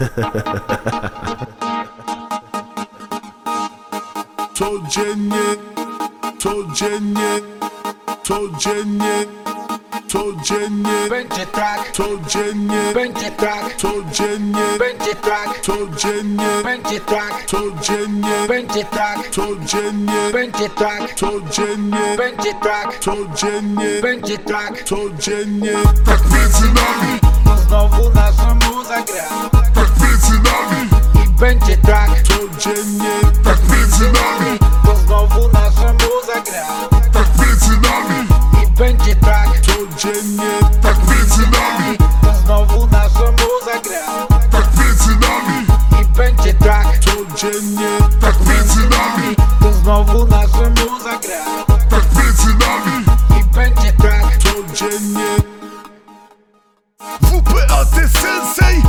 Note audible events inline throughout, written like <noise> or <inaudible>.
<laughs> Codziennie, codziennie, codziennie, codziennie, Będzie tak, codziennie, będzie tak, codziennie, będzie tak, codziennie, będzie tak, codziennie, będzie tak, codziennie, będzie tak, codziennie, będzie tak, codziennie, będzie tak. codziennie, Tak między nami, Znowu nasza muza gra codziennie, tak między nami, to znowu nasza muza gra tak między nami. i będzie tak. codziennie, WPAT Sensei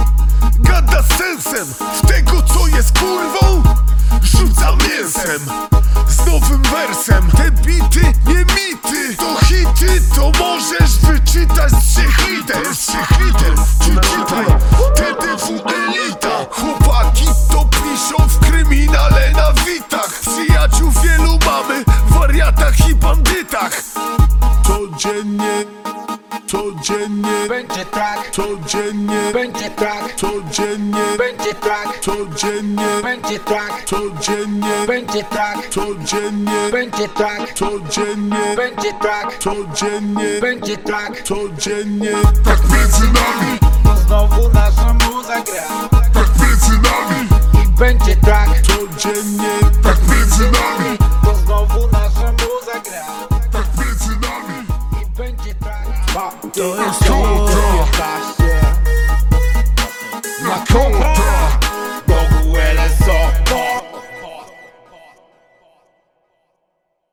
gada z sensem W tego co jest kurwą. Rzuca mięsem Z nowym wersem. Te bity nie mity. To hity to możesz wyczytać z trzech liter Z trzech liter przeczytaj. TDW codziennie, codziennie, Będzie tak, codziennie, będzie tak, codziennie, będzie tak, codziennie, będzie tak, codziennie, będzie tak, codziennie, będzie tak, codziennie, będzie tak, codziennie, będzie tak. codziennie, Tak między nami, Znowu nasza muza gra. Tak między nami, i będzie tak, codziennie, To jest